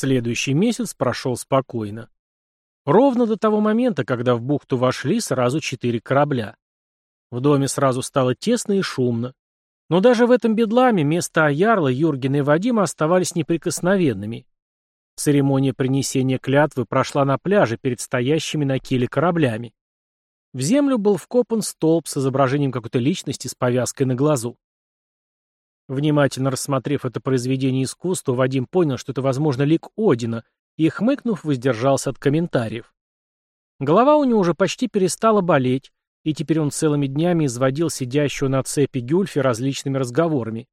Следующий месяц прошел спокойно. Ровно до того момента, когда в бухту вошли сразу четыре корабля. В доме сразу стало тесно и шумно. Но даже в этом бедламе места Аярла, Юргена и Вадима оставались неприкосновенными. Церемония принесения клятвы прошла на пляже перед стоящими на киле кораблями. В землю был вкопан столб с изображением какой-то личности с повязкой на глазу. Внимательно рассмотрев это произведение искусства, Вадим понял, что это, возможно, лик Одина, и, хмыкнув, воздержался от комментариев. Голова у него уже почти перестала болеть, и теперь он целыми днями изводил сидящего на цепи Гюльфи различными разговорами.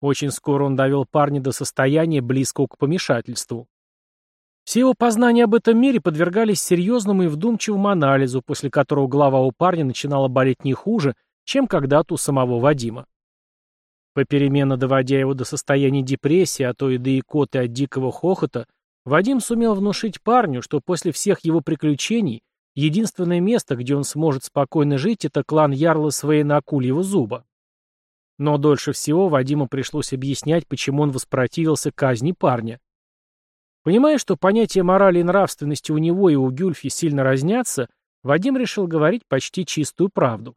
Очень скоро он довел парня до состояния, близкого к помешательству. Все его познания об этом мире подвергались серьезному и вдумчивому анализу, после которого голова у парня начинала болеть не хуже, чем когда-то у самого Вадима. Попеременно доводя его до состояния депрессии, а то и до икоты от дикого хохота, Вадим сумел внушить парню, что после всех его приключений единственное место, где он сможет спокойно жить, это клан Ярла Свейна Акульего Зуба. Но дольше всего Вадиму пришлось объяснять, почему он воспротивился казни парня. Понимая, что понятия морали и нравственности у него и у Гюльфи сильно разнятся, Вадим решил говорить почти чистую правду.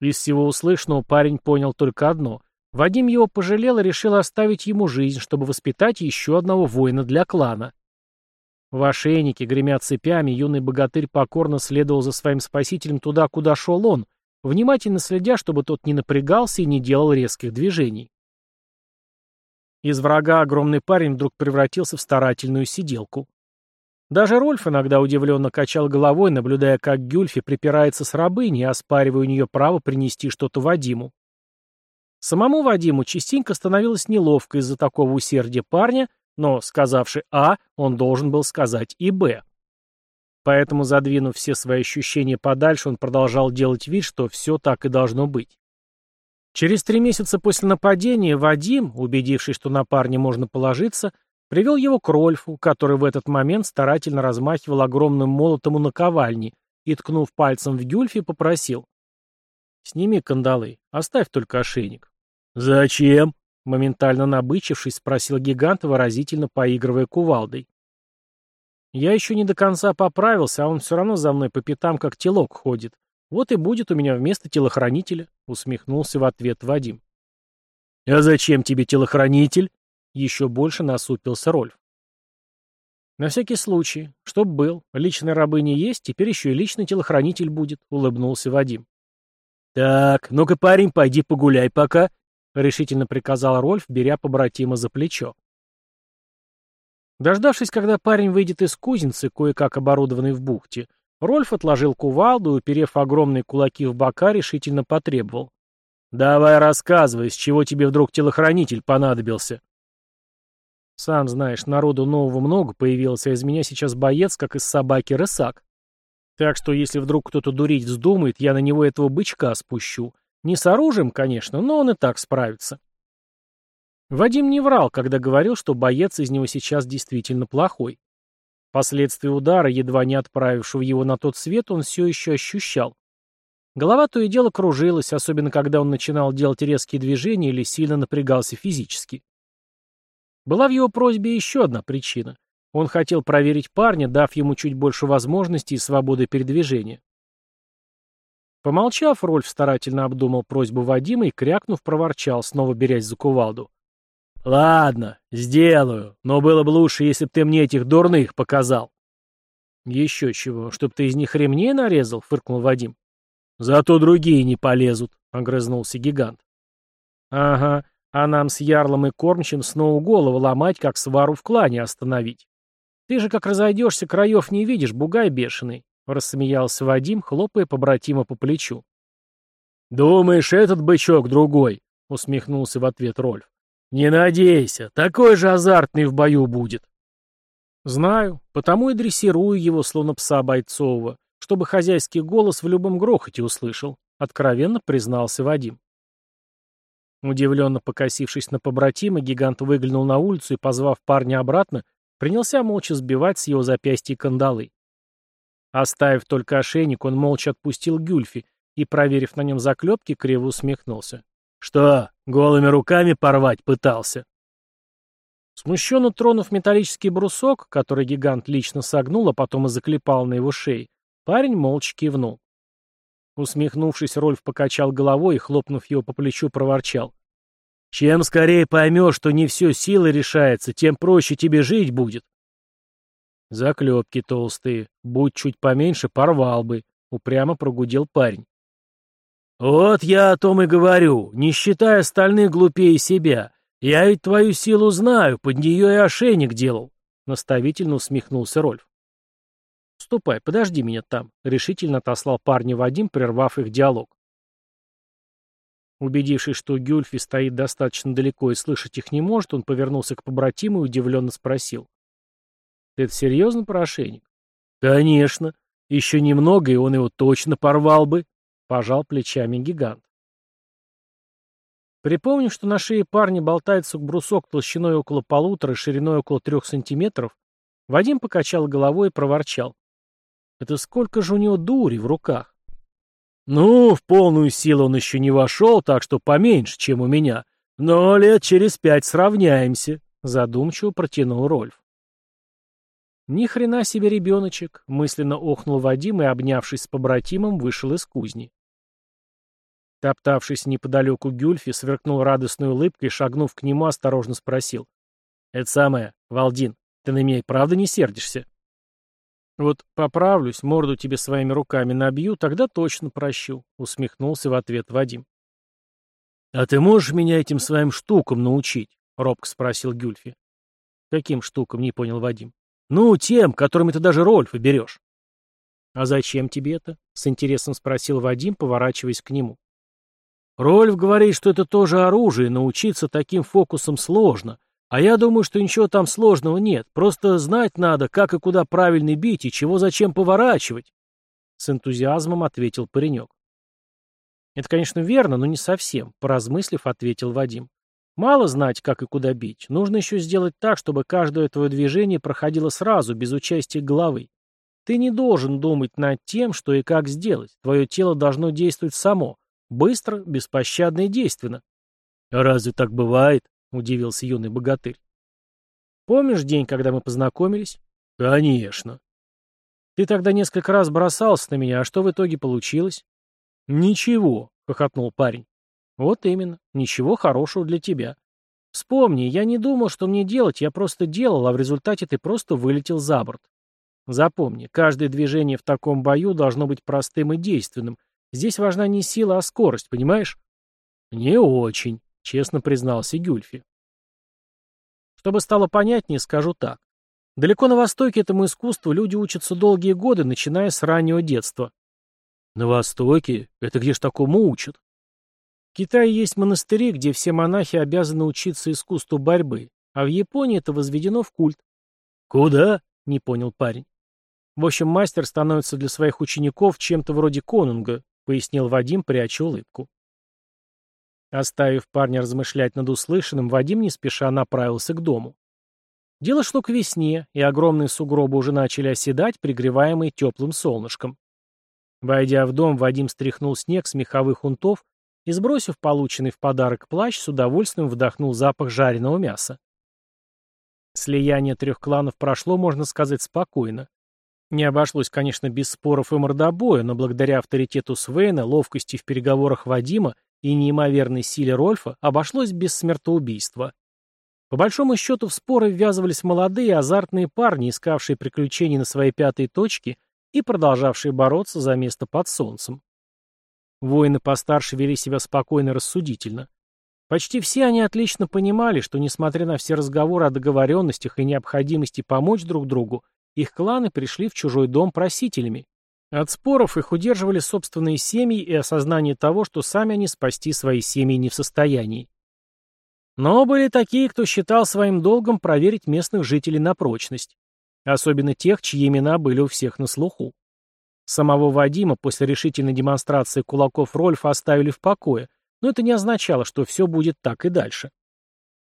Из всего услышанного парень понял только одно. Вадим его пожалел и решил оставить ему жизнь, чтобы воспитать еще одного воина для клана. В ошейнике, гремя цепями, юный богатырь покорно следовал за своим спасителем туда, куда шел он, внимательно следя, чтобы тот не напрягался и не делал резких движений. Из врага огромный парень вдруг превратился в старательную сиделку. Даже Рольф иногда удивленно качал головой, наблюдая, как Гюльфи припирается с рабыней, оспаривая у нее право принести что-то Вадиму. Самому Вадиму частенько становилось неловко из-за такого усердия парня, но, сказавши «А», он должен был сказать и «Б». Поэтому, задвинув все свои ощущения подальше, он продолжал делать вид, что все так и должно быть. Через три месяца после нападения Вадим, убедившись, что на парня можно положиться, привел его к Рольфу, который в этот момент старательно размахивал огромным молотом у наковальни и, ткнув пальцем в Гюльфи, попросил. «Сними кандалы, оставь только ошейник». «Зачем?» — моментально набычившись, спросил гигант, выразительно поигрывая кувалдой. Я еще не до конца поправился, а он все равно за мной по пятам как телок ходит. Вот и будет у меня вместо телохранителя, усмехнулся в ответ Вадим. А зачем тебе телохранитель? Еще больше насупился Рольф. На всякий случай, чтоб был, личной рабы не есть, теперь еще и личный телохранитель будет, улыбнулся Вадим. Так, ну-ка, парень, пойди погуляй пока, решительно приказал Рольф, беря побратима за плечо. Дождавшись, когда парень выйдет из кузницы, кое-как оборудованной в бухте, Рольф отложил кувалду и, уперев огромные кулаки в бока, решительно потребовал. «Давай рассказывай, с чего тебе вдруг телохранитель понадобился?» «Сам знаешь, народу нового много появилось, а из меня сейчас боец, как из собаки рысак. Так что, если вдруг кто-то дурить вздумает, я на него этого бычка спущу. Не с оружием, конечно, но он и так справится». Вадим не врал, когда говорил, что боец из него сейчас действительно плохой. Последствия удара, едва не отправившего его на тот свет, он все еще ощущал. Голова то и дело кружилась, особенно когда он начинал делать резкие движения или сильно напрягался физически. Была в его просьбе еще одна причина. Он хотел проверить парня, дав ему чуть больше возможностей и свободы передвижения. Помолчав, Рольф старательно обдумал просьбу Вадима и, крякнув, проворчал, снова берясь за кувалду. «Ладно, сделаю, но было бы лучше, если бы ты мне этих дурных показал». «Еще чего, чтоб ты из них ремней нарезал?» — фыркнул Вадим. «Зато другие не полезут», — огрызнулся гигант. «Ага, а нам с Ярлом и Кормчим снова голову ломать, как свару в клане остановить. Ты же как разойдешься, краев не видишь, бугай бешеный», — рассмеялся Вадим, хлопая побратима по плечу. «Думаешь, этот бычок другой?» — усмехнулся в ответ Рольф. «Не надейся, такой же азартный в бою будет». «Знаю, потому и дрессирую его, словно пса бойцового, чтобы хозяйский голос в любом грохоте услышал», — откровенно признался Вадим. Удивленно покосившись на побратима, гигант выглянул на улицу и, позвав парня обратно, принялся молча сбивать с его запястья кандалы. Оставив только ошейник, он молча отпустил Гюльфи и, проверив на нем заклепки, криво усмехнулся. «Что, голыми руками порвать пытался?» Смущенно тронув металлический брусок, который гигант лично согнул, а потом и заклепал на его шее, парень молча кивнул. Усмехнувшись, Рольф покачал головой и, хлопнув его по плечу, проворчал. «Чем скорее поймешь, что не все силой решается, тем проще тебе жить будет». «Заклепки толстые. Будь чуть поменьше, порвал бы», — упрямо прогудел парень. «Вот я о том и говорю, не считая остальных глупее себя. Я ведь твою силу знаю, под нее и ошейник делал», — наставительно усмехнулся Рольф. «Ступай, подожди меня там», — решительно отослал парня Вадим, прервав их диалог. Убедившись, что Гюльфи стоит достаточно далеко и слышать их не может, он повернулся к побратиму и удивленно спросил. «Ты это серьезно про ошейник?» «Конечно. Еще немного, и он его точно порвал бы», — пожал плечами гигант. Припомнив, что на шее парня болтается брусок толщиной около полутора шириной около трех сантиметров, Вадим покачал головой и проворчал. Это сколько же у него дури в руках? Ну, в полную силу он еще не вошел, так что поменьше, чем у меня. Но лет через пять сравняемся, задумчиво протянул Рольф. Ни хрена себе ребеночек, мысленно охнул Вадим и, обнявшись с побратимом, вышел из кузни. Топтавшись неподалеку Гюльфи, сверкнул радостной улыбкой и, шагнув к нему, осторожно спросил. «Это самое, Валдин, ты на меня и правда не сердишься?» «Вот поправлюсь, морду тебе своими руками набью, тогда точно прощу», — усмехнулся в ответ Вадим. «А ты можешь меня этим своим штукам научить?» — робко спросил Гюльфи. «Каким штукам?» — не понял Вадим. «Ну, тем, которыми ты даже Рольфа берешь». «А зачем тебе это?» — с интересом спросил Вадим, поворачиваясь к нему. «Рольф говорит, что это тоже оружие, научиться таким фокусам сложно, а я думаю, что ничего там сложного нет. Просто знать надо, как и куда правильно бить и чего зачем поворачивать. С энтузиазмом ответил паренек. Это, конечно, верно, но не совсем, поразмыслив, ответил Вадим. Мало знать, как и куда бить. Нужно еще сделать так, чтобы каждое твое движение проходило сразу, без участия головы. Ты не должен думать над тем, что и как сделать. Твое тело должно действовать само. Быстро, беспощадно и действенно. Разве так бывает? — удивился юный богатырь. «Помнишь день, когда мы познакомились?» «Конечно». «Ты тогда несколько раз бросался на меня, а что в итоге получилось?» «Ничего», — хохотнул парень. «Вот именно, ничего хорошего для тебя. Вспомни, я не думал, что мне делать, я просто делал, а в результате ты просто вылетел за борт. Запомни, каждое движение в таком бою должно быть простым и действенным. Здесь важна не сила, а скорость, понимаешь?» «Не очень», — честно признался Гюльфи. Чтобы стало понятнее, скажу так. Далеко на Востоке этому искусству люди учатся долгие годы, начиная с раннего детства. На Востоке? Это где ж такому учат? В Китае есть монастыри, где все монахи обязаны учиться искусству борьбы, а в Японии это возведено в культ. Куда? Не понял парень. В общем, мастер становится для своих учеников чем-то вроде конунга, пояснил Вадим, пряча улыбку. Оставив парня размышлять над услышанным, Вадим не спеша направился к дому. Дело шло к весне, и огромные сугробы уже начали оседать, пригреваемые теплым солнышком. Войдя в дом, Вадим стряхнул снег с меховых унтов и, сбросив полученный в подарок плащ, с удовольствием вдохнул запах жареного мяса. Слияние трех кланов прошло, можно сказать, спокойно. Не обошлось, конечно, без споров и мордобоя, но благодаря авторитету Свейна, ловкости в переговорах Вадима и неимоверной силе Рольфа обошлось без смертоубийства. По большому счету в споры ввязывались молодые азартные парни, искавшие приключений на своей пятой точке и продолжавшие бороться за место под солнцем. Воины постарше вели себя спокойно и рассудительно. Почти все они отлично понимали, что, несмотря на все разговоры о договоренностях и необходимости помочь друг другу, их кланы пришли в чужой дом просителями. От споров их удерживали собственные семьи и осознание того, что сами они спасти свои семьи не в состоянии. Но были такие, кто считал своим долгом проверить местных жителей на прочность. Особенно тех, чьи имена были у всех на слуху. Самого Вадима после решительной демонстрации кулаков Рольфа оставили в покое, но это не означало, что все будет так и дальше.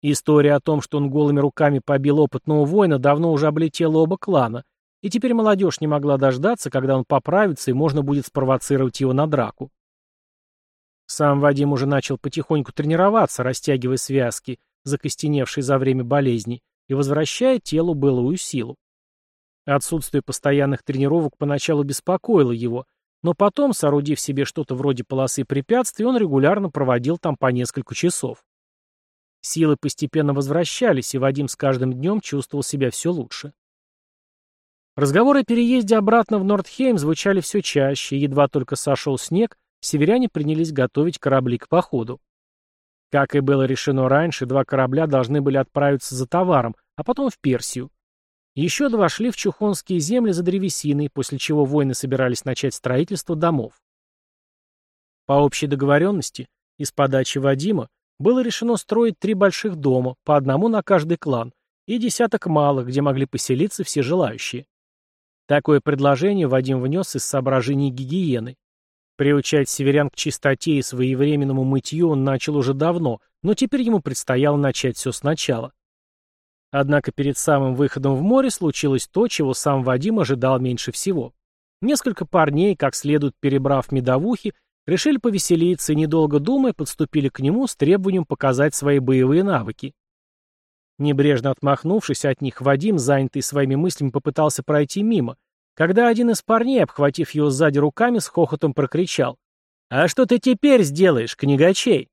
История о том, что он голыми руками побил опытного воина, давно уже облетела оба клана, и теперь молодежь не могла дождаться, когда он поправится и можно будет спровоцировать его на драку. Сам Вадим уже начал потихоньку тренироваться, растягивая связки, закостеневшие за время болезней, и возвращая телу былую силу. Отсутствие постоянных тренировок поначалу беспокоило его, но потом, соорудив себе что-то вроде полосы препятствий, он регулярно проводил там по несколько часов. Силы постепенно возвращались, и Вадим с каждым днем чувствовал себя все лучше. Разговоры о переезде обратно в Нордхейм звучали все чаще, и едва только сошел снег, северяне принялись готовить корабли к походу. Как и было решено раньше, два корабля должны были отправиться за товаром, а потом в Персию. Еще два шли в Чухонские земли за древесиной, после чего воины собирались начать строительство домов. По общей договоренности, из подачи Вадима, было решено строить три больших дома, по одному на каждый клан, и десяток малых, где могли поселиться все желающие. Такое предложение Вадим внес из соображений гигиены. Приучать северян к чистоте и своевременному мытью он начал уже давно, но теперь ему предстояло начать все сначала. Однако перед самым выходом в море случилось то, чего сам Вадим ожидал меньше всего. Несколько парней, как следует перебрав медовухи, решили повеселиться и, недолго думая, подступили к нему с требованием показать свои боевые навыки. Небрежно отмахнувшись от них, Вадим, занятый своими мыслями, попытался пройти мимо, когда один из парней, обхватив его сзади руками, с хохотом прокричал. «А что ты теперь сделаешь, книгачей?»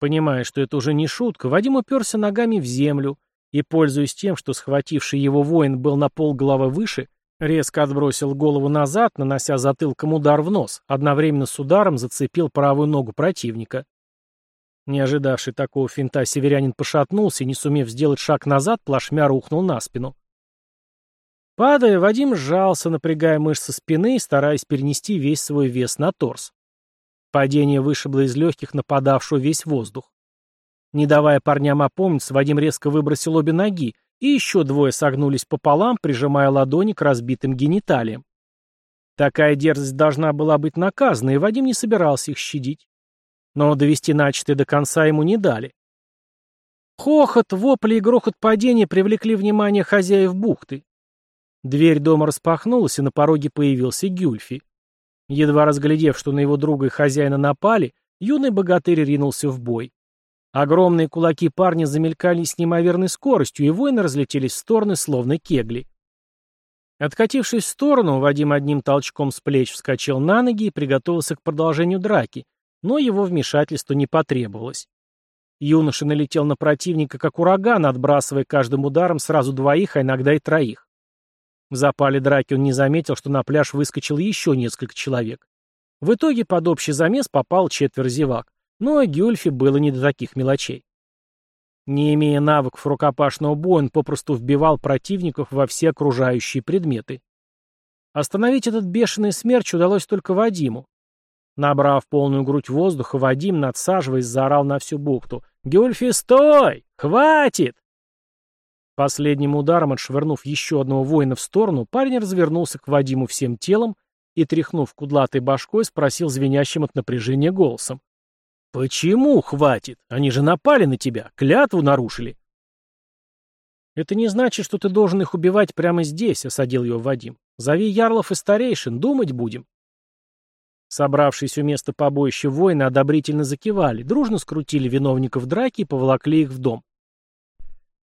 Понимая, что это уже не шутка, Вадим уперся ногами в землю и, пользуясь тем, что схвативший его воин был на пол головы выше, резко отбросил голову назад, нанося затылком удар в нос, одновременно с ударом зацепил правую ногу противника. Не ожидавший такого финта северянин пошатнулся и, не сумев сделать шаг назад, плашмя рухнул на спину. Падая, Вадим сжался, напрягая мышцы спины и стараясь перенести весь свой вес на торс. Падение вышибло из легких нападавшего весь воздух. Не давая парням опомниться, Вадим резко выбросил обе ноги, и еще двое согнулись пополам, прижимая ладони к разбитым гениталиям. Такая дерзость должна была быть наказана, и Вадим не собирался их щадить. Но довести начатое до конца ему не дали. Хохот, вопли и грохот падения привлекли внимание хозяев бухты. Дверь дома распахнулась, и на пороге появился Гюльфи. Едва разглядев, что на его друга и хозяина напали, юный богатырь ринулся в бой. Огромные кулаки парня замелькали с неимоверной скоростью, и воины разлетелись в стороны, словно кегли. Откатившись в сторону, Вадим одним толчком с плеч вскочил на ноги и приготовился к продолжению драки, но его вмешательство не потребовалось. Юноша налетел на противника как ураган, отбрасывая каждым ударом сразу двоих, а иногда и троих. В запале драки он не заметил, что на пляж выскочил еще несколько человек. В итоге под общий замес попал четверо зевак, но Гюльфи было не до таких мелочей. Не имея навыков рукопашного боя, он попросту вбивал противников во все окружающие предметы. Остановить этот бешеный смерч удалось только Вадиму. Набрав полную грудь воздуха, Вадим, надсаживаясь, заорал на всю бухту. «Гюльфи, стой! Хватит!» Последним ударом, отшвырнув еще одного воина в сторону, парень развернулся к Вадиму всем телом и, тряхнув кудлатой башкой, спросил звенящим от напряжения голосом. «Почему хватит? Они же напали на тебя, клятву нарушили». «Это не значит, что ты должен их убивать прямо здесь», — осадил его Вадим. «Зови ярлов и старейшин, думать будем». Собравшиеся у места побоища воины одобрительно закивали, дружно скрутили виновников драки и поволокли их в дом.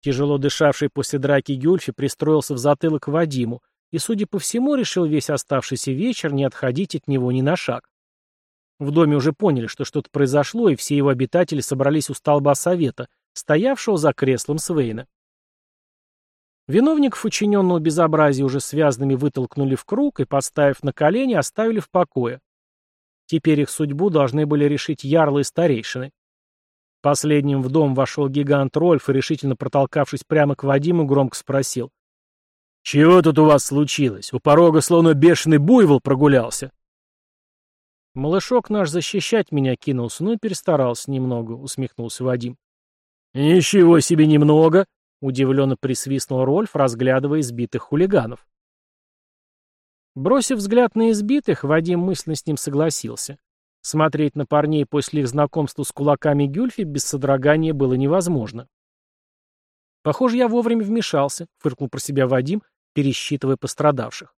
Тяжело дышавший после драки Гюльфи пристроился в затылок Вадиму и, судя по всему, решил весь оставшийся вечер не отходить от него ни на шаг. В доме уже поняли, что что-то произошло, и все его обитатели собрались у столба совета, стоявшего за креслом Свейна. Виновников учиненного безобразия уже связанными вытолкнули в круг и, подставив на колени, оставили в покое. Теперь их судьбу должны были решить ярлы и старейшины. Последним в дом вошел гигант Рольф и, решительно протолкавшись прямо к Вадиму, громко спросил. «Чего тут у вас случилось? У порога словно бешеный буйвол прогулялся». «Малышок наш защищать меня кинулся, ну и перестарался немного», — усмехнулся Вадим. «Ничего себе немного!» — удивленно присвистнул Рольф, разглядывая избитых хулиганов. Бросив взгляд на избитых, Вадим мысленно с ним согласился. Смотреть на парней после их знакомства с кулаками Гюльфи без содрогания было невозможно. «Похоже, я вовремя вмешался», — фыркнул про себя Вадим, пересчитывая пострадавших.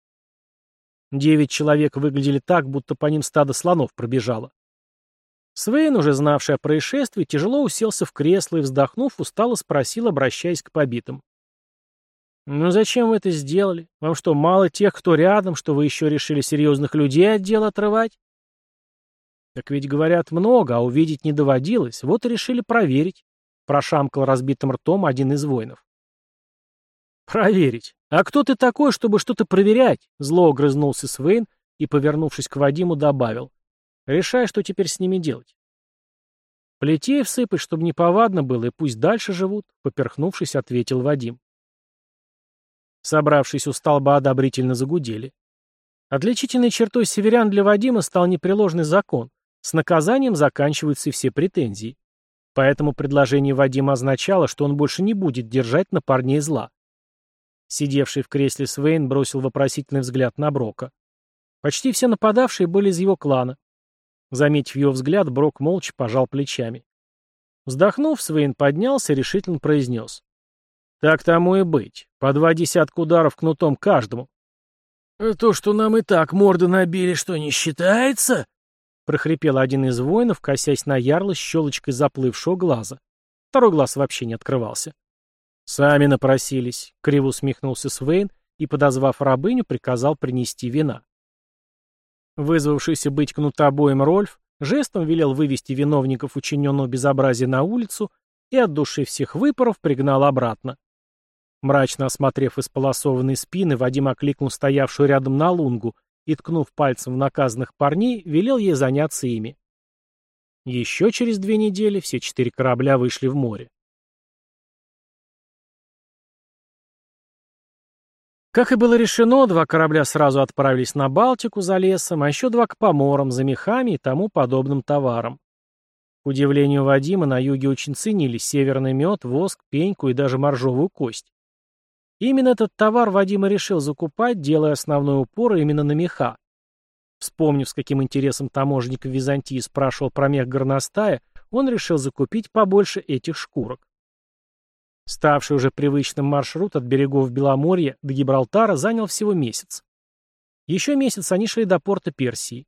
Девять человек выглядели так, будто по ним стадо слонов пробежало. Свейн, уже знавший о происшествии, тяжело уселся в кресло и, вздохнув, устало спросил, обращаясь к побитым. «Ну зачем вы это сделали? Вам что, мало тех, кто рядом, что вы еще решили серьезных людей от дела отрывать?» «Так ведь, говорят, много, а увидеть не доводилось, вот и решили проверить», — прошамкал разбитым ртом один из воинов. «Проверить? А кто ты такой, чтобы что-то проверять?» Зло огрызнулся Свейн и, повернувшись к Вадиму, добавил. «Решай, что теперь с ними делать». «Плетей всыпать, чтобы неповадно было, и пусть дальше живут», — поперхнувшись, ответил Вадим. Собравшись у столба, одобрительно загудели. Отличительной чертой северян для Вадима стал непреложный закон. С наказанием заканчиваются все претензии. Поэтому предложение Вадима означало, что он больше не будет держать на парней зла. Сидевший в кресле Свейн бросил вопросительный взгляд на Брока. Почти все нападавшие были из его клана. Заметив его взгляд, Брок молча пожал плечами. Вздохнув, Свейн поднялся и решительно произнес. Так тому и быть. По два десятка ударов кнутом каждому. «То, что нам и так морды набили, что не считается?» — прохрипел один из воинов, косясь на ярло щелочкой заплывшего глаза. Второй глаз вообще не открывался. «Сами напросились», — криво усмехнулся Свейн и, подозвав рабыню, приказал принести вина. Вызвавшийся быть кнутобоем Рольф жестом велел вывести виновников учиненного безобразия на улицу и от души всех выпоров пригнал обратно. Мрачно осмотрев исполосованные спины, Вадим окликнул стоявшую рядом на лунгу и, ткнув пальцем в наказанных парней, велел ей заняться ими. Еще через две недели все четыре корабля вышли в море. Как и было решено, два корабля сразу отправились на Балтику за лесом, а еще два к поморам, за мехами и тому подобным товарам. К удивлению Вадима, на юге очень ценили северный мед, воск, пеньку и даже моржовую кость. Именно этот товар Вадим решил закупать, делая основной упор именно на меха. Вспомнив, с каким интересом таможенник в Византии спрашивал про мех горностая, он решил закупить побольше этих шкурок. Ставший уже привычным маршрут от берегов Беломорья до Гибралтара занял всего месяц. Еще месяц они шли до порта Персии.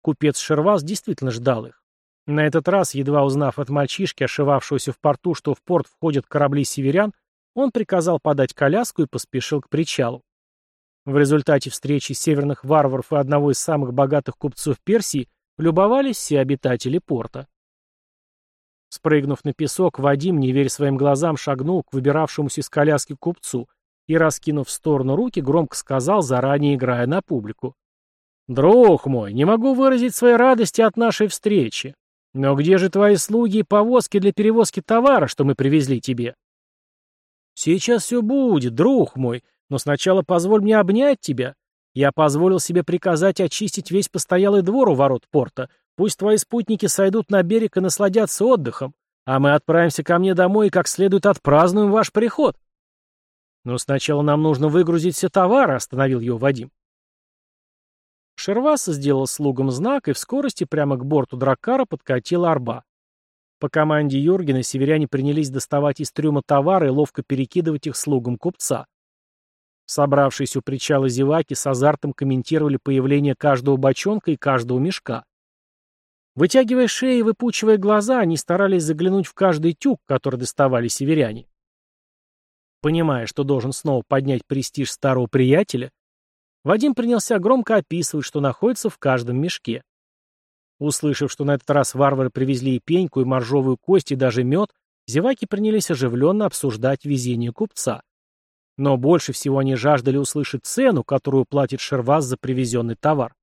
Купец Шервас действительно ждал их. На этот раз, едва узнав от мальчишки, ошивавшегося в порту, что в порт входят корабли северян, он приказал подать коляску и поспешил к причалу. В результате встречи северных варваров и одного из самых богатых купцов Персии любовались все обитатели порта. Спрыгнув на песок, Вадим, не веря своим глазам, шагнул к выбиравшемуся из коляски купцу и, раскинув в сторону руки, громко сказал, заранее играя на публику. «Друг мой, не могу выразить своей радости от нашей встречи. Но где же твои слуги и повозки для перевозки товара, что мы привезли тебе?» «Сейчас все будет, друг мой, но сначала позволь мне обнять тебя. Я позволил себе приказать очистить весь постоялый двор у ворот порта. Пусть твои спутники сойдут на берег и насладятся отдыхом, а мы отправимся ко мне домой и как следует отпразднуем ваш приход». «Но сначала нам нужно выгрузить все товары», — остановил его Вадим. Шервас сделал слугам знак, и в скорости прямо к борту Дракара подкатила арба. По команде Юргена северяне принялись доставать из трюма товары и ловко перекидывать их слугам купца. Собравшиеся у причала зеваки с азартом комментировали появление каждого бочонка и каждого мешка. Вытягивая шеи и выпучивая глаза, они старались заглянуть в каждый тюк, который доставали северяне. Понимая, что должен снова поднять престиж старого приятеля, Вадим принялся громко описывать, что находится в каждом мешке. Услышав, что на этот раз варвары привезли и пеньку, и моржовую кость, и даже мед, зеваки принялись оживленно обсуждать везение купца. Но больше всего они жаждали услышать цену, которую платит Шерваз за привезенный товар.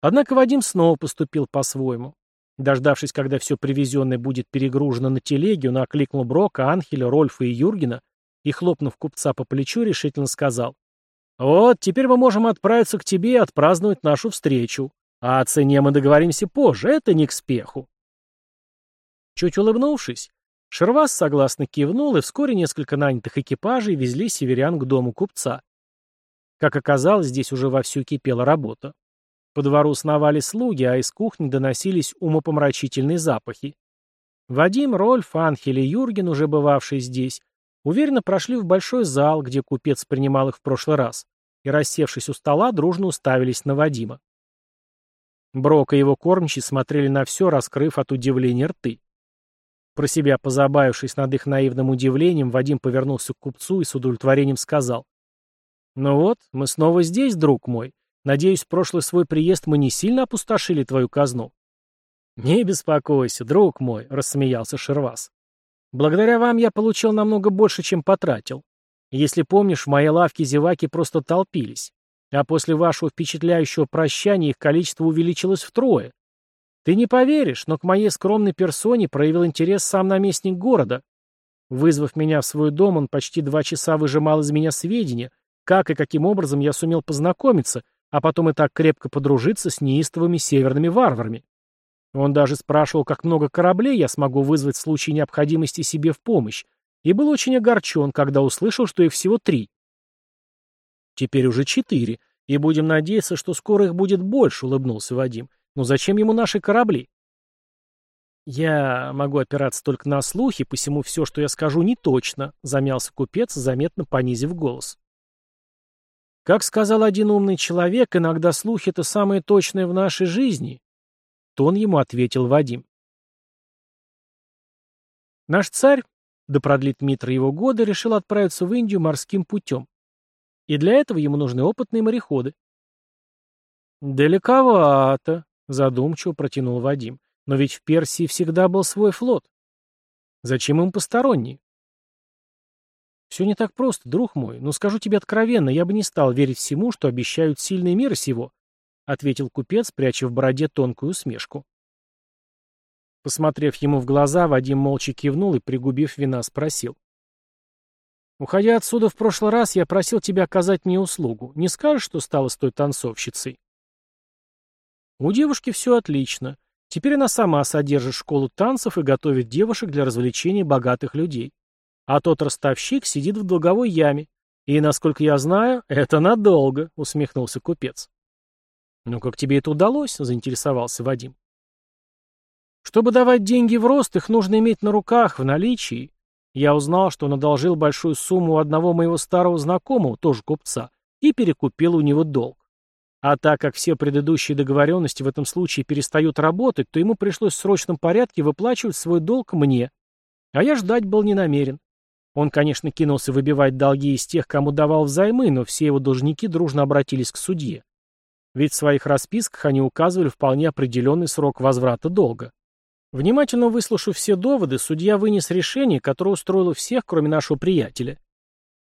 Однако Вадим снова поступил по-своему. Дождавшись, когда все привезенное будет перегружено на телеге, он окликнул Брока, Анхеля, Рольфа и Юргена и, хлопнув купца по плечу, решительно сказал, «Вот, теперь мы можем отправиться к тебе и отпраздновать нашу встречу. А о цене мы договоримся позже, это не к спеху. Чуть улыбнувшись, Шервас согласно кивнул, и вскоре несколько нанятых экипажей везли северян к дому купца. Как оказалось, здесь уже вовсю кипела работа. По двору сновали слуги, а из кухни доносились умопомрачительные запахи. Вадим, Рольф, Анхель и Юрген, уже бывавшие здесь, уверенно прошли в большой зал, где купец принимал их в прошлый раз, и, рассевшись у стола, дружно уставились на Вадима. Брок и его кормчий смотрели на все, раскрыв от удивления рты. Про себя позабавившись над их наивным удивлением, Вадим повернулся к купцу и с удовлетворением сказал. «Ну вот, мы снова здесь, друг мой. Надеюсь, прошлый свой приезд мы не сильно опустошили твою казну». «Не беспокойся, друг мой», — рассмеялся Шервас. «Благодаря вам я получил намного больше, чем потратил. Если помнишь, в моей лавке зеваки просто толпились. А после вашего впечатляющего прощания их количество увеличилось втрое. Ты не поверишь, но к моей скромной персоне проявил интерес сам наместник города. Вызвав меня в свой дом, он почти два часа выжимал из меня сведения, как и каким образом я сумел познакомиться, а потом и так крепко подружиться с неистовыми северными варварами. Он даже спрашивал, как много кораблей я смогу вызвать в случае необходимости себе в помощь, и был очень огорчен, когда услышал, что их всего три. Теперь уже четыре, и будем надеяться, что скоро их будет больше, улыбнулся Вадим. Но зачем ему наши корабли? Я могу опираться только на слухи, посему все, что я скажу, не точно, замялся купец, заметно понизив голос. Как сказал один умный человек, иногда слухи — это самое точное в нашей жизни. Тон ему ответил Вадим. Наш царь, да продлит Митра его годы, решил отправиться в Индию морским путем. И для этого ему нужны опытные мореходы. «Далековато», — задумчиво протянул Вадим. «Но ведь в Персии всегда был свой флот. Зачем им посторонний?» «Все не так просто, друг мой, но скажу тебе откровенно, я бы не стал верить всему, что обещают сильный мир сего», — ответил купец, пряча в бороде тонкую усмешку. Посмотрев ему в глаза, Вадим молча кивнул и, пригубив вина, спросил. Уходя отсюда в прошлый раз, я просил тебя оказать мне услугу. Не скажешь, что стала с той танцовщицей? У девушки все отлично. Теперь она сама содержит школу танцев и готовит девушек для развлечений богатых людей. А тот ростовщик сидит в долговой яме. И, насколько я знаю, это надолго, усмехнулся купец. Ну как тебе это удалось? заинтересовался Вадим. Чтобы давать деньги в рост, их нужно иметь на руках, в наличии. Я узнал, что он одолжил большую сумму у одного моего старого знакомого, тоже купца, и перекупил у него долг. А так как все предыдущие договоренности в этом случае перестают работать, то ему пришлось в срочном порядке выплачивать свой долг мне. А я ждать был не намерен. Он, конечно, кинулся выбивать долги из тех, кому давал взаймы, но все его должники дружно обратились к судье. Ведь в своих расписках они указывали вполне определенный срок возврата долга. Внимательно выслушав все доводы, судья вынес решение, которое устроило всех, кроме нашего приятеля.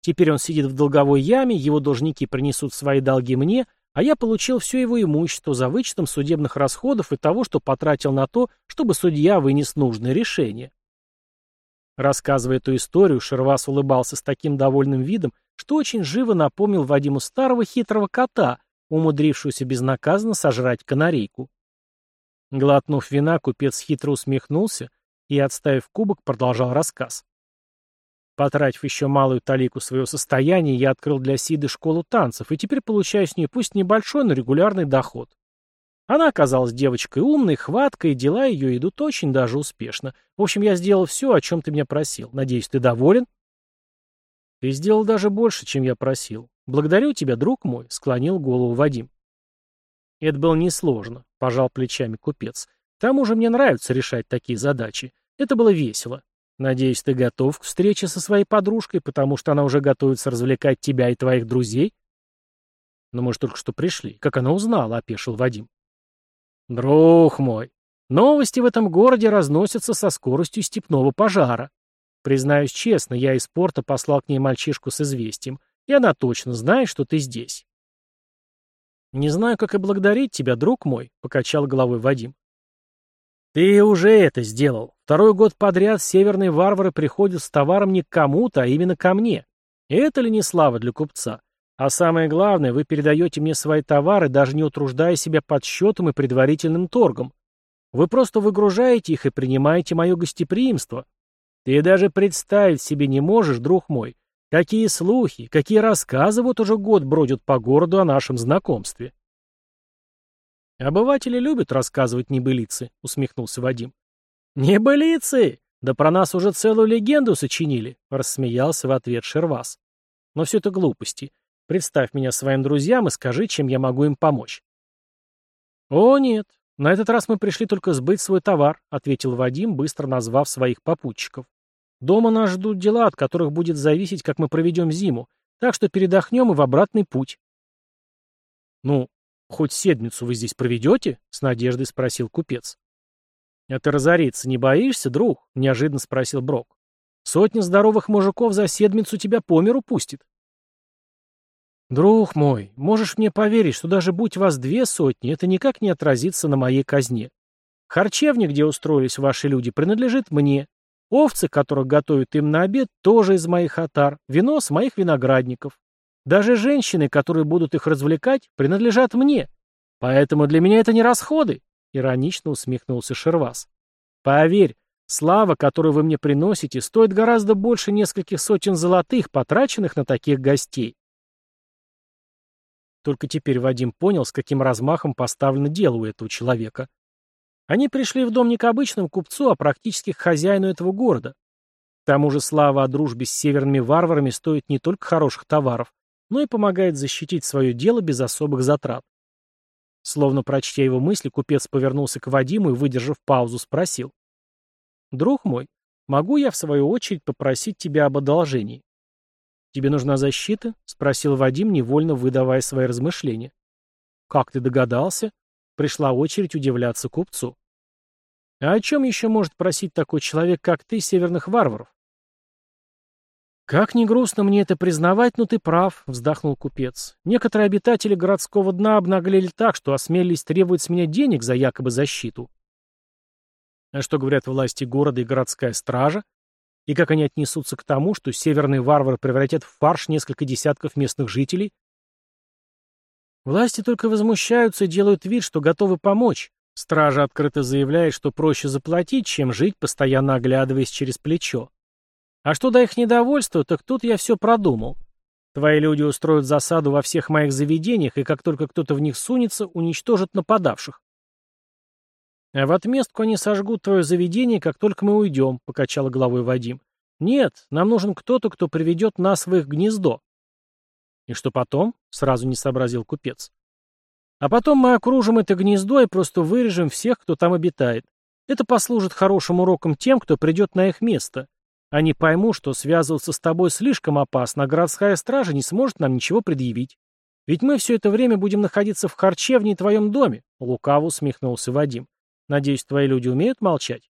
Теперь он сидит в долговой яме, его должники принесут свои долги мне, а я получил все его имущество за вычетом судебных расходов и того, что потратил на то, чтобы судья вынес нужное решение. Рассказывая эту историю, Шервас улыбался с таким довольным видом, что очень живо напомнил Вадиму старого хитрого кота, умудрившегося безнаказанно сожрать канарейку. Глотнув вина, купец хитро усмехнулся и, отставив кубок, продолжал рассказ. Потратив еще малую талику своего состояния, я открыл для Сиды школу танцев, и теперь получаю с ней пусть небольшой, но регулярный доход. Она оказалась девочкой умной, хваткой, и дела ее идут очень даже успешно. В общем, я сделал все, о чем ты меня просил. Надеюсь, ты доволен? Ты сделал даже больше, чем я просил. Благодарю тебя, друг мой, склонил голову Вадим. Это было несложно, пожал плечами купец. К тому же мне нравится решать такие задачи. Это было весело. Надеюсь, ты готов к встрече со своей подружкой, потому что она уже готовится развлекать тебя и твоих друзей? Но мы же только что пришли. Как она узнала, опешил Вадим. Друг мой, новости в этом городе разносятся со скоростью степного пожара. Признаюсь честно, я из порта послал к ней мальчишку с известием, и она точно знает, что ты здесь. «Не знаю, как и благодарить тебя, друг мой», — покачал головой Вадим. «Ты уже это сделал. Второй год подряд северные варвары приходят с товаром не к кому-то, а именно ко мне. Это ли не слава для купца? А самое главное, вы передаете мне свои товары, даже не утруждая себя подсчетом и предварительным торгом. Вы просто выгружаете их и принимаете мое гостеприимство. Ты даже представить себе не можешь, друг мой, Какие слухи, какие рассказы вот уже год бродят по городу о нашем знакомстве. Обыватели любят рассказывать небылицы, усмехнулся Вадим. Небылицы? Да про нас уже целую легенду сочинили, рассмеялся в ответ Шервас. Но все это глупости. Представь меня своим друзьям и скажи, чем я могу им помочь. О нет, на этот раз мы пришли только сбыть свой товар», — ответил Вадим, быстро назвав своих попутчиков. «Дома нас ждут дела, от которых будет зависеть, как мы проведем зиму, так что передохнем и в обратный путь». «Ну, хоть седмицу вы здесь проведете?» — с надеждой спросил купец. «А ты разориться не боишься, друг?» — неожиданно спросил Брок. «Сотня здоровых мужиков за седмицу тебя по миру пустит». «Друг мой, можешь мне поверить, что даже будь вас две сотни, это никак не отразится на моей казне. Харчевня, где устроились ваши люди, принадлежит мне. Овцы, которых готовят им на обед, тоже из моих отар, вино с моих виноградников. Даже женщины, которые будут их развлекать, принадлежат мне. Поэтому для меня это не расходы», — иронично усмехнулся Шервас. «Поверь, слава, которую вы мне приносите, стоит гораздо больше нескольких сотен золотых, потраченных на таких гостей. Только теперь Вадим понял, с каким размахом поставлено дело у этого человека. Они пришли в дом не к обычному купцу, а практически к хозяину этого города. К тому же слава о дружбе с северными варварами стоит не только хороших товаров, но и помогает защитить свое дело без особых затрат. Словно прочтя его мысли, купец повернулся к Вадиму и, выдержав паузу, спросил. «Друг мой, могу я, в свою очередь, попросить тебя об одолжении?» «Тебе нужна защита?» — спросил Вадим, невольно выдавая свои размышления. «Как ты догадался?» — пришла очередь удивляться купцу. «А о чем еще может просить такой человек, как ты, северных варваров?» «Как ни грустно мне это признавать, но ты прав», — вздохнул купец. «Некоторые обитатели городского дна обнаглели так, что осмелились требовать с меня денег за якобы защиту». «А что говорят власти города и городская стража?» И как они отнесутся к тому, что северные варвары превратят в фарш несколько десятков местных жителей? Власти только возмущаются и делают вид, что готовы помочь. Стража открыто заявляет, что проще заплатить, чем жить, постоянно оглядываясь через плечо. А что до их недовольства, так тут я все продумал. Твои люди устроят засаду во всех моих заведениях, и как только кто-то в них сунется, уничтожат нападавших. А в отместку они сожгут твое заведение, как только мы уйдем, — покачал головой Вадим. Нет, нам нужен кто-то, кто приведет нас в их гнездо. И что потом? — сразу не сообразил купец. А потом мы окружим это гнездо и просто вырежем всех, кто там обитает. Это послужит хорошим уроком тем, кто придет на их место. Они поймут, что связываться с тобой слишком опасно, а городская стража не сможет нам ничего предъявить. Ведь мы все это время будем находиться в харчевне и твоем доме, — лукаво усмехнулся Вадим. Надеюсь, твои люди умеют молчать?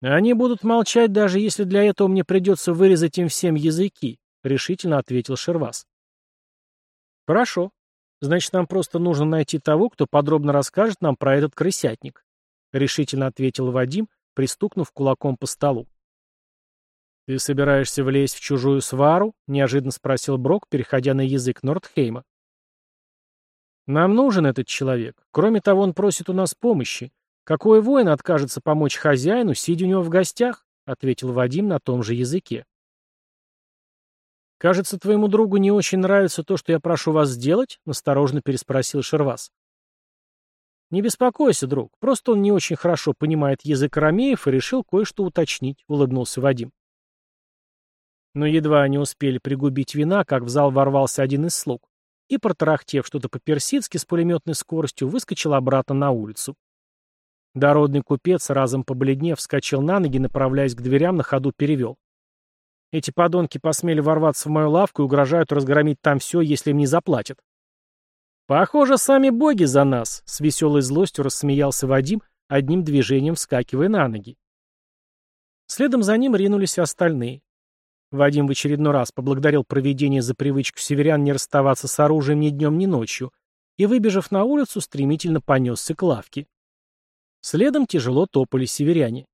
Они будут молчать, даже если для этого мне придется вырезать им всем языки, решительно ответил Шервас. Хорошо. Значит, нам просто нужно найти того, кто подробно расскажет нам про этот крысятник, решительно ответил Вадим, пристукнув кулаком по столу. «Ты собираешься влезть в чужую свару?» — неожиданно спросил Брок, переходя на язык Нордхейма. «Нам нужен этот человек. Кроме того, он просит у нас помощи. «Какой воин откажется помочь хозяину, сидя у него в гостях?» — ответил Вадим на том же языке. «Кажется, твоему другу не очень нравится то, что я прошу вас сделать?» — насторожно переспросил Шервас. «Не беспокойся, друг, просто он не очень хорошо понимает язык арамеев и решил кое-что уточнить», — улыбнулся Вадим. Но едва они успели пригубить вина, как в зал ворвался один из слуг и, протарахтев что-то по-персидски с пулеметной скоростью, выскочил обратно на улицу. Дородный купец, разом побледнев, вскочил на ноги, направляясь к дверям, на ходу перевел. Эти подонки посмели ворваться в мою лавку и угрожают разгромить там все, если им не заплатят. «Похоже, сами боги за нас!» — с веселой злостью рассмеялся Вадим, одним движением вскакивая на ноги. Следом за ним ринулись остальные. Вадим в очередной раз поблагодарил проведение за привычку северян не расставаться с оружием ни днем, ни ночью, и, выбежав на улицу, стремительно понесся к лавке. Следом тяжело топали северяне.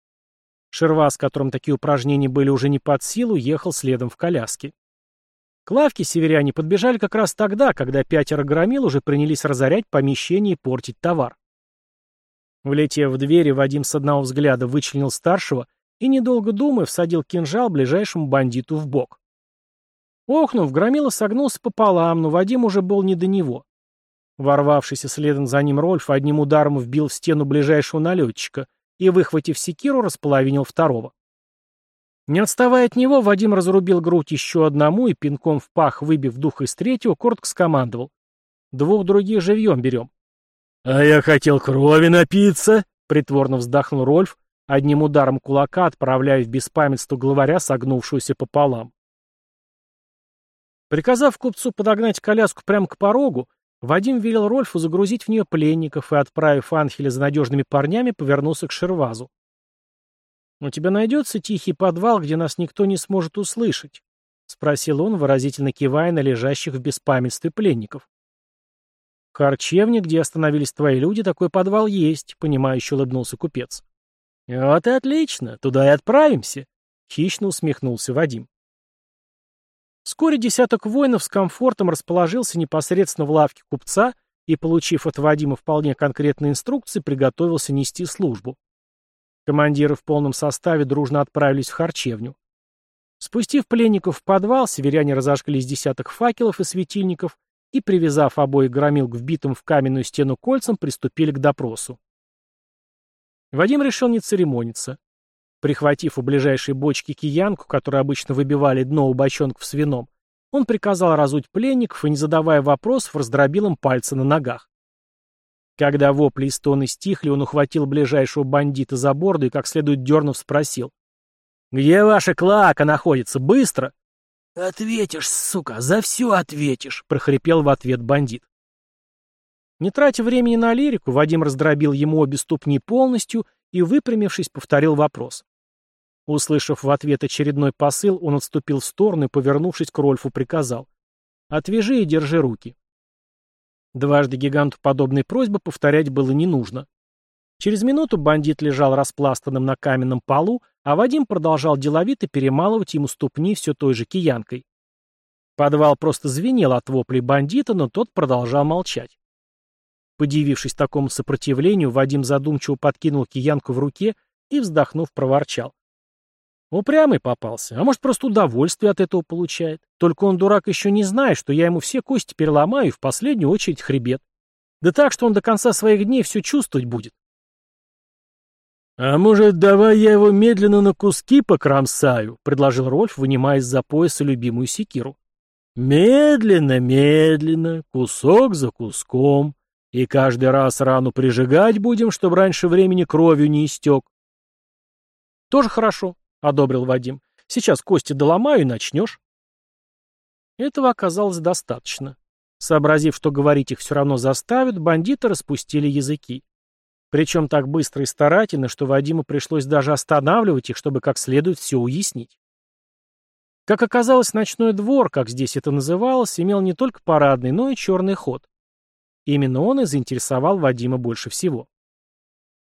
Шерва, с которым такие упражнения были уже не под силу, ехал следом в коляске. К лавке северяне подбежали как раз тогда, когда пятеро громил уже принялись разорять помещение и портить товар. Влетев в двери, Вадим с одного взгляда вычленил старшего и, недолго думая, всадил кинжал ближайшему бандиту в бок. Охнув, громила согнулся пополам, но Вадим уже был не до него. Ворвавшийся следом за ним Рольф одним ударом вбил в стену ближайшего налетчика и, выхватив секиру, располовинил второго. Не отставая от него, Вадим разрубил грудь еще одному и, пинком в пах выбив дух из третьего, коротко скомандовал. «Двух других живьем берем». «А я хотел крови напиться!» — притворно вздохнул Рольф, одним ударом кулака отправляя в беспамятство главаря, согнувшуюся пополам. Приказав купцу подогнать коляску прямо к порогу, Вадим велел Рольфу загрузить в нее пленников и, отправив Анхеля за надежными парнями, повернулся к Шервазу. «У тебя найдется тихий подвал, где нас никто не сможет услышать?» — спросил он, выразительно кивая на лежащих в беспамятстве пленников. «В где остановились твои люди, такой подвал есть», — понимающе улыбнулся купец. «Вот и отлично, туда и отправимся», — хищно усмехнулся Вадим. Вскоре десяток воинов с комфортом расположился непосредственно в лавке купца и, получив от Вадима вполне конкретные инструкции, приготовился нести службу. Командиры в полном составе дружно отправились в харчевню. Спустив пленников в подвал, северяне разожгли из десяток факелов и светильников и, привязав обоих громил к вбитым в каменную стену кольцам, приступили к допросу. Вадим решил не церемониться. Прихватив у ближайшей бочки киянку, которую обычно выбивали дно у бочонков с вином, он приказал разуть пленников и, не задавая вопросов, раздробил им пальцы на ногах. Когда вопли и стоны стихли, он ухватил ближайшего бандита за борду и, как следует дернув, спросил. «Где ваша клака находится? Быстро!» «Ответишь, сука, за все ответишь!» — прохрипел в ответ бандит. Не тратя времени на лирику, Вадим раздробил ему обе ступни полностью и, выпрямившись, повторил вопрос. Услышав в ответ очередной посыл, он отступил в сторону и, повернувшись к Рольфу, приказал. «Отвяжи и держи руки». Дважды гиганту подобной просьбы повторять было не нужно. Через минуту бандит лежал распластанным на каменном полу, а Вадим продолжал деловито перемалывать ему ступни все той же киянкой. Подвал просто звенел от воплей бандита, но тот продолжал молчать. Подивившись такому сопротивлению, Вадим задумчиво подкинул киянку в руке и, вздохнув, проворчал. Упрямый попался, а может, просто удовольствие от этого получает. Только он, дурак, еще не знает, что я ему все кости переломаю и в последнюю очередь хребет. Да так, что он до конца своих дней все чувствовать будет. «А может, давай я его медленно на куски покромсаю?» — предложил Рольф, вынимая из-за пояса любимую секиру. «Медленно, медленно, кусок за куском. И каждый раз рану прижигать будем, чтобы раньше времени кровью не истек». «Тоже хорошо», — одобрил Вадим. «Сейчас кости доломаю и начнешь». Этого оказалось достаточно. Сообразив, что говорить их все равно заставят, бандиты распустили языки. Причем так быстро и старательно, что Вадиму пришлось даже останавливать их, чтобы как следует все уяснить. Как оказалось, ночной двор, как здесь это называлось, имел не только парадный, но и черный ход. Именно он и заинтересовал Вадима больше всего.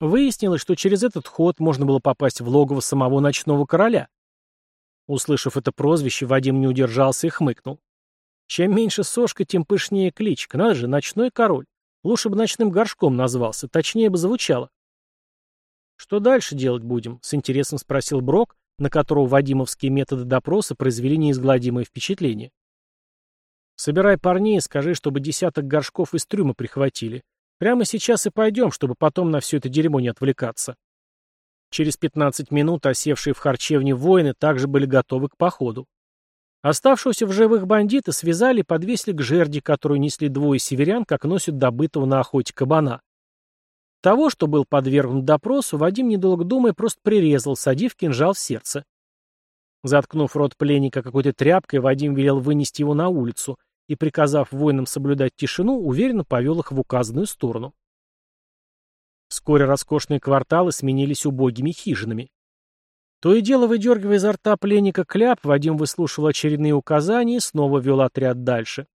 Выяснилось, что через этот ход можно было попасть в логово самого ночного короля. Услышав это прозвище, Вадим не удержался и хмыкнул. Чем меньше сошка, тем пышнее кличка. Надо же, ночной король. Лучше бы ночным горшком назвался, точнее бы звучало. «Что дальше делать будем?» — с интересом спросил Брок, на которого вадимовские методы допроса произвели неизгладимое впечатление. «Собирай парней и скажи, чтобы десяток горшков из трюма прихватили. Прямо сейчас и пойдем, чтобы потом на все это дерьмо не отвлекаться. Через 15 минут осевшие в харчевне воины также были готовы к походу. Оставшегося в живых бандита связали и подвесили к жерди, которую несли двое северян, как носят добытого на охоте кабана. Того, что был подвергнут допросу, Вадим, недолго думая, просто прирезал, садив кинжал в сердце. Заткнув рот пленника какой-то тряпкой, Вадим велел вынести его на улицу, и, приказав воинам соблюдать тишину, уверенно повел их в указанную сторону. Вскоре роскошные кварталы сменились убогими хижинами. То и дело, выдергивая изо рта пленника кляп, Вадим выслушивал очередные указания и снова вел отряд дальше.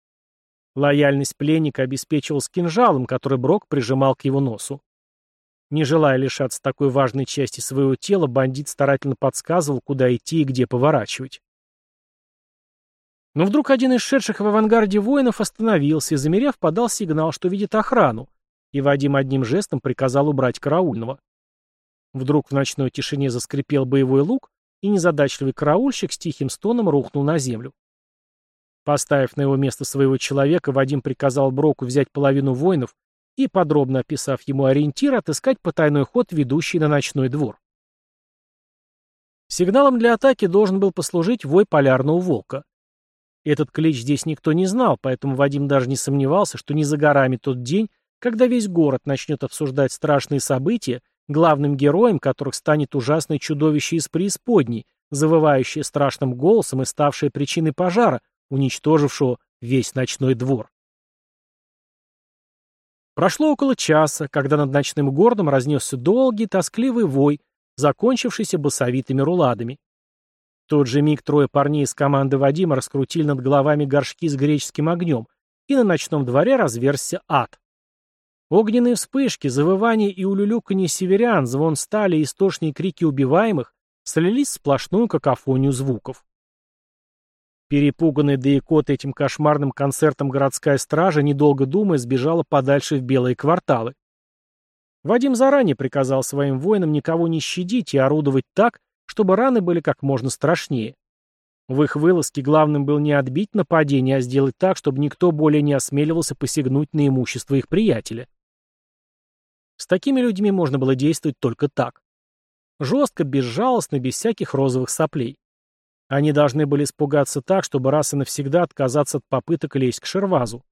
Лояльность пленника обеспечивал кинжалом, который Брок прижимал к его носу. Не желая лишаться такой важной части своего тела, бандит старательно подсказывал, куда идти и где поворачивать. Но вдруг один из шедших в авангарде воинов остановился и, замерев, подал сигнал, что видит охрану, и Вадим одним жестом приказал убрать караульного. Вдруг в ночной тишине заскрипел боевой лук, и незадачливый караульщик с тихим стоном рухнул на землю. Поставив на его место своего человека, Вадим приказал Броку взять половину воинов и, подробно описав ему ориентир, отыскать потайной ход, ведущий на ночной двор. Сигналом для атаки должен был послужить вой полярного волка. Этот клич здесь никто не знал, поэтому Вадим даже не сомневался, что не за горами тот день, когда весь город начнет обсуждать страшные события, главным героем которых станет ужасное чудовище из преисподней, завывающее страшным голосом и ставшее причиной пожара, уничтожившего весь ночной двор. Прошло около часа, когда над ночным городом разнесся долгий, тоскливый вой, закончившийся басовитыми руладами. Тот же миг трое парней из команды Вадима раскрутили над головами горшки с греческим огнем, и на ночном дворе разверзся ад. Огненные вспышки, завывания и улюлюканье северян, звон стали и истошные крики убиваемых слились в сплошную какофонию звуков. Перепуганная до икоты этим кошмарным концертом городская стража, недолго думая, сбежала подальше в белые кварталы. Вадим заранее приказал своим воинам никого не щадить и орудовать так, чтобы раны были как можно страшнее. В их вылазке главным был не отбить нападение, а сделать так, чтобы никто более не осмеливался посягнуть на имущество их приятеля. С такими людьми можно было действовать только так. Жестко, безжалостно, без всяких розовых соплей. Они должны были испугаться так, чтобы раз и навсегда отказаться от попыток лезть к Шервазу.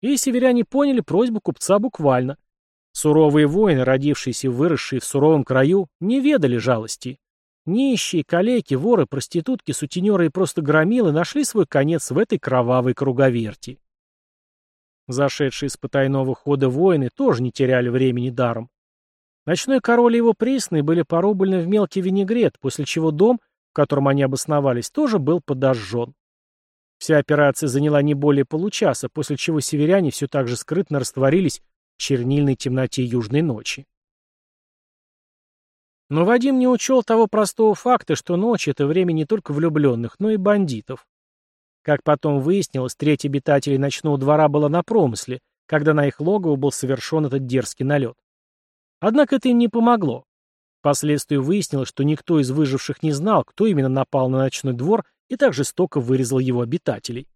И северяне поняли просьбу купца буквально. Суровые воины, родившиеся и выросшие в суровом краю, не ведали жалости. Нищие, калеки, воры, проститутки, сутенеры и просто громилы нашли свой конец в этой кровавой круговерти. Зашедшие с потайного хода воины тоже не теряли времени даром. Ночной король и его присные были порублены в мелкий винегрет, после чего дом, котором они обосновались, тоже был подожжен. Вся операция заняла не более получаса, после чего северяне все так же скрытно растворились в чернильной темноте южной ночи. Но Вадим не учел того простого факта, что ночь — это время не только влюбленных, но и бандитов. Как потом выяснилось, треть обитателей ночного двора была на промысле, когда на их логово был совершен этот дерзкий налет. Однако это им не помогло. Впоследствии выяснилось, что никто из выживших не знал, кто именно напал на ночной двор и так жестоко вырезал его обитателей.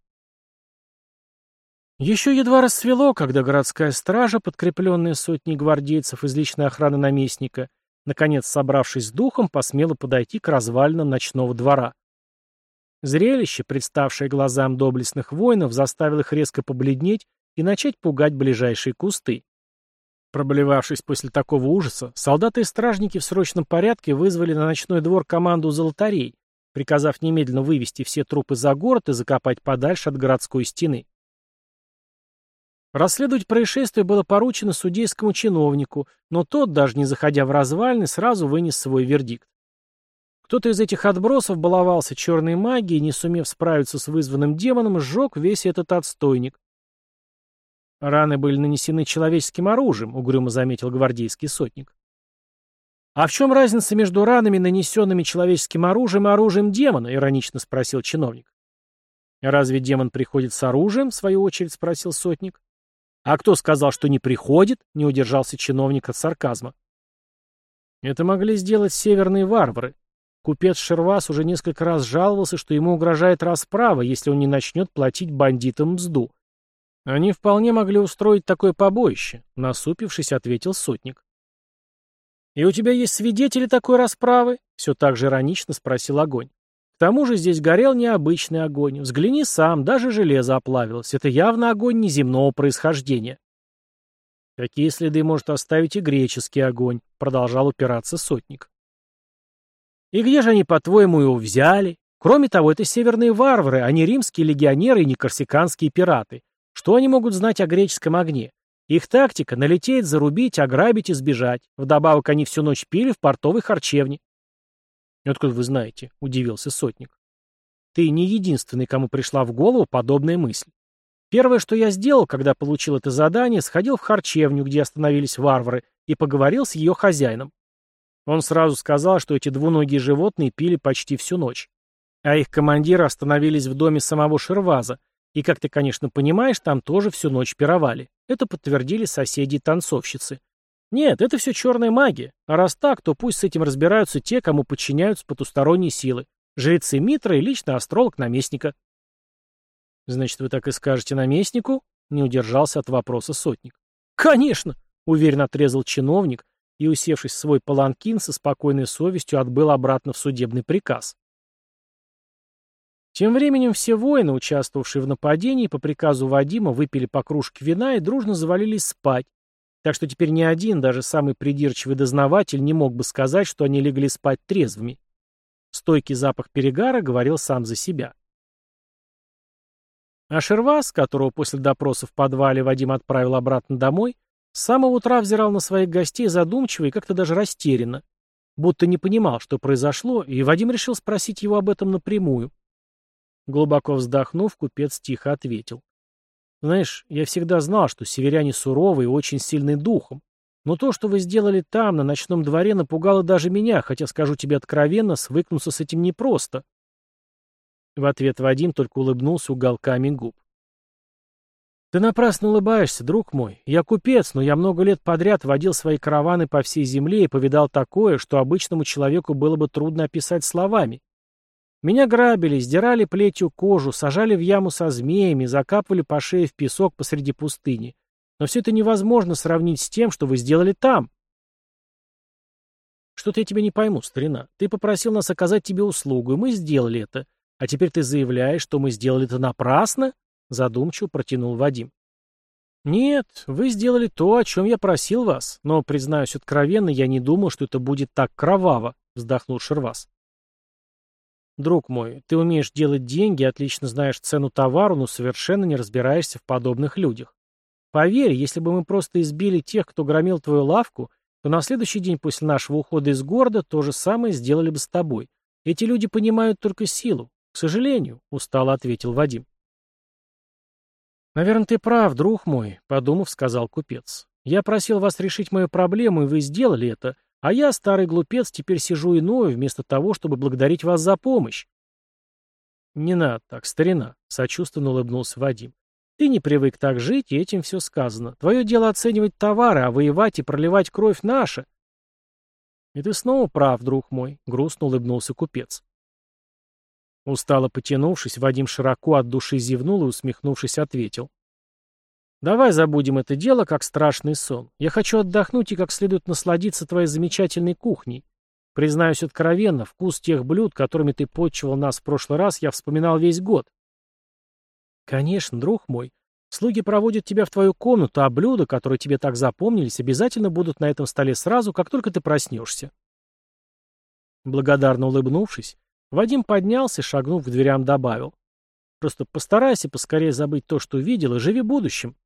Еще едва рассвело, когда городская стража, подкрепленная сотней гвардейцев из личной охраны наместника, наконец, собравшись с духом, посмела подойти к развалинам ночного двора. Зрелище, представшее глазам доблестных воинов, заставило их резко побледнеть и начать пугать ближайшие кусты. Проблевавшись после такого ужаса, солдаты и стражники в срочном порядке вызвали на ночной двор команду золотарей, приказав немедленно вывести все трупы за город и закопать подальше от городской стены. Расследовать происшествие было поручено судейскому чиновнику, но тот, даже не заходя в развалины, сразу вынес свой вердикт. Кто-то из этих отбросов баловался черной магией, не сумев справиться с вызванным демоном, сжег весь этот отстойник, Раны были нанесены человеческим оружием, угрюмо заметил гвардейский сотник. А в чем разница между ранами, нанесенными человеческим оружием, и оружием демона? иронично спросил чиновник. Разве демон приходит с оружием? в свою очередь спросил сотник. А кто сказал, что не приходит? не удержался чиновник от сарказма. Это могли сделать северные варвары. Купец Шервас уже несколько раз жаловался, что ему угрожает расправа, если он не начнет платить бандитам мзду. Они вполне могли устроить такое побоище, насупившись, ответил сотник. И у тебя есть свидетели такой расправы? Все так же иронично спросил огонь. Тому же здесь горел необычный огонь. Взгляни сам, даже железо оплавилось. Это явно огонь неземного происхождения. Какие следы может оставить и греческий огонь? Продолжал упираться сотник. И где же они, по-твоему, его взяли? Кроме того, это северные варвары, а не римские легионеры и не корсиканские пираты. Что они могут знать о греческом огне? Их тактика — налететь, зарубить, ограбить и сбежать. Вдобавок они всю ночь пили в портовой харчевне. «Откуда вы знаете?» — удивился сотник. «Ты не единственный, кому пришла в голову подобная мысль. Первое, что я сделал, когда получил это задание, сходил в харчевню, где остановились варвары, и поговорил с ее хозяином. Он сразу сказал, что эти двуногие животные пили почти всю ночь. А их командиры остановились в доме самого Шерваза, и, как ты, конечно, понимаешь, там тоже всю ночь пировали. Это подтвердили соседи и танцовщицы. Нет, это все черная магия. А раз так, то пусть с этим разбираются те, кому подчиняются потусторонние силы. Жрецы Митра и лично астролог наместника. Значит, вы так и скажете наместнику? Не удержался от вопроса сотник. Конечно, уверенно отрезал чиновник и, усевшись в свой паланкин, со спокойной совестью отбыл обратно в судебный приказ. Тем временем все воины, участвовавшие в нападении, по приказу Вадима выпили по кружке вина и дружно завалились спать, Так что теперь ни один, даже самый придирчивый дознаватель, не мог бы сказать, что они легли спать трезвыми. Стойкий запах перегара говорил сам за себя. А Шервас, которого после допроса в подвале Вадим отправил обратно домой, с самого утра взирал на своих гостей задумчиво и как-то даже растерянно, будто не понимал, что произошло, и Вадим решил спросить его об этом напрямую. Глубоко вздохнув, купец тихо ответил. «Знаешь, я всегда знал, что северяне суровы и очень сильны духом. Но то, что вы сделали там, на ночном дворе, напугало даже меня, хотя, скажу тебе откровенно, свыкнуться с этим непросто». В ответ Вадим только улыбнулся уголками губ. «Ты напрасно улыбаешься, друг мой. Я купец, но я много лет подряд водил свои караваны по всей земле и повидал такое, что обычному человеку было бы трудно описать словами. Меня грабили, сдирали плетью кожу, сажали в яму со змеями, закапывали по шее в песок посреди пустыни. Но все это невозможно сравнить с тем, что вы сделали там. Что-то я тебя не пойму, старина. Ты попросил нас оказать тебе услугу, и мы сделали это. А теперь ты заявляешь, что мы сделали это напрасно? Задумчиво протянул Вадим. «Нет, вы сделали то, о чем я просил вас, но, признаюсь откровенно, я не думал, что это будет так кроваво», — вздохнул Шервас. «Друг мой, ты умеешь делать деньги, отлично знаешь цену товару, но совершенно не разбираешься в подобных людях. Поверь, если бы мы просто избили тех, кто громил твою лавку, то на следующий день после нашего ухода из города то же самое сделали бы с тобой. Эти люди понимают только силу. К сожалению», — устало ответил Вадим. «Наверное, ты прав, друг мой», — подумав, сказал купец. «Я просил вас решить мою проблему, и вы сделали это, а я, старый глупец, теперь сижу иную, вместо того, чтобы благодарить вас за помощь». «Не надо так, старина», — сочувственно улыбнулся Вадим. «Ты не привык так жить, и этим все сказано. Твое дело оценивать товары, а воевать и проливать кровь наша». «И ты снова прав, друг мой», — грустно улыбнулся купец. Устало потянувшись, Вадим широко от души зевнул и, усмехнувшись, ответил. «Давай забудем это дело, как страшный сон. Я хочу отдохнуть и как следует насладиться твоей замечательной кухней. Признаюсь откровенно, вкус тех блюд, которыми ты почивал нас в прошлый раз, я вспоминал весь год». «Конечно, друг мой. Слуги проводят тебя в твою комнату, а блюда, которые тебе так запомнились, обязательно будут на этом столе сразу, как только ты проснешься». Благодарно улыбнувшись, Вадим поднялся шагнув к дверям, добавил. «Просто постарайся поскорее забыть то, что видел, и живи будущим».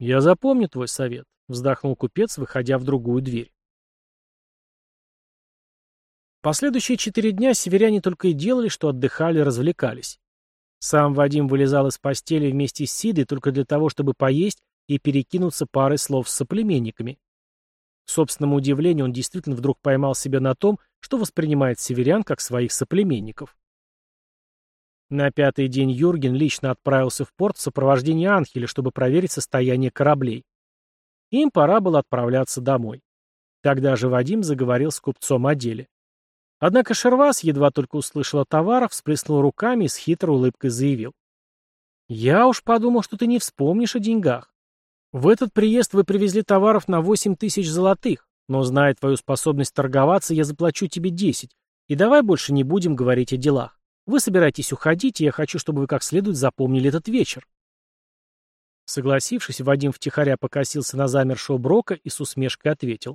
«Я запомню твой совет», — вздохнул купец, выходя в другую дверь. Последующие четыре дня северяне только и делали, что отдыхали и развлекались. Сам Вадим вылезал из постели вместе с Сидой только для того, чтобы поесть и перекинуться парой слов с соплеменниками. К собственному удивлению, он действительно вдруг поймал себя на том, что воспринимает северян как своих соплеменников. На пятый день Юрген лично отправился в порт в сопровождении Анхеля, чтобы проверить состояние кораблей. Им пора было отправляться домой. Тогда же Вадим заговорил с купцом о деле. Однако Шервас, едва только услышал о товарах, всплеснул руками и с хитрой улыбкой заявил. «Я уж подумал, что ты не вспомнишь о деньгах. В этот приезд вы привезли товаров на 8 тысяч золотых, но, зная твою способность торговаться, я заплачу тебе 10. И давай больше не будем говорить о делах. Вы собираетесь уходить, и я хочу, чтобы вы как следует запомнили этот вечер. Согласившись, Вадим втихаря покосился на замершего Брока и с усмешкой ответил.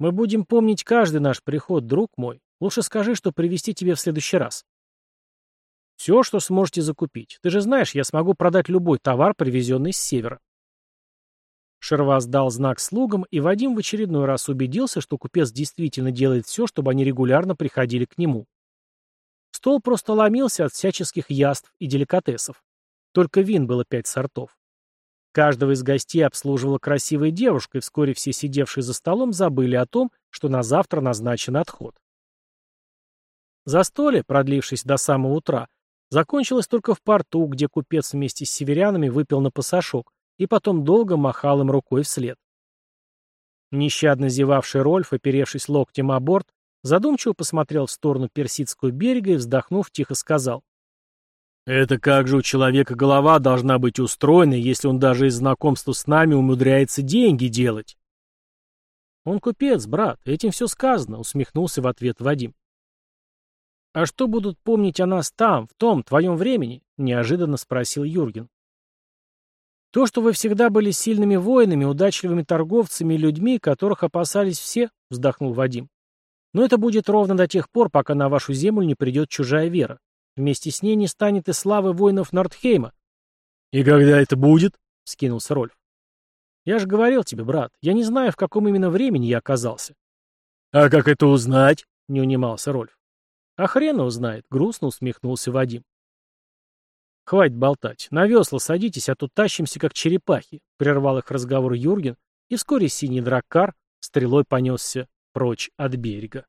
«Мы будем помнить каждый наш приход, друг мой. Лучше скажи, что привезти тебе в следующий раз». «Все, что сможете закупить. Ты же знаешь, я смогу продать любой товар, привезенный с севера». Шервас дал знак слугам, и Вадим в очередной раз убедился, что купец действительно делает все, чтобы они регулярно приходили к нему. Стол просто ломился от всяческих яств и деликатесов. Только вин было пять сортов. Каждого из гостей обслуживала красивая девушка, и вскоре все сидевшие за столом забыли о том, что на завтра назначен отход. Застолье, продлившись до самого утра, закончилось только в порту, где купец вместе с северянами выпил на пасашок, и потом долго махал им рукой вслед. Нещадно зевавший Рольф, оперевшись локтем о борт, задумчиво посмотрел в сторону Персидского берега и, вздохнув, тихо сказал. «Это как же у человека голова должна быть устроена, если он даже из знакомства с нами умудряется деньги делать?» «Он купец, брат, этим все сказано», — усмехнулся в ответ Вадим. «А что будут помнить о нас там, в том, твоем времени?» — неожиданно спросил Юрген. То, что вы всегда были сильными воинами, удачливыми торговцами и людьми, которых опасались все, вздохнул Вадим. Но это будет ровно до тех пор, пока на вашу землю не придет чужая вера. Вместе с ней не станет и славы воинов Нордхейма. «И когда это будет?» — скинулся Рольф. «Я же говорил тебе, брат, я не знаю, в каком именно времени я оказался». «А как это узнать?» — не унимался Рольф. «А хрен его знает», — грустно усмехнулся Вадим. «Хватит болтать. На весла садитесь, а то тащимся, как черепахи», — прервал их разговор Юрген, и вскоре синий драккар стрелой понесся прочь от берега.